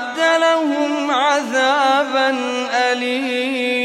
أعد لهم عذابا أليما.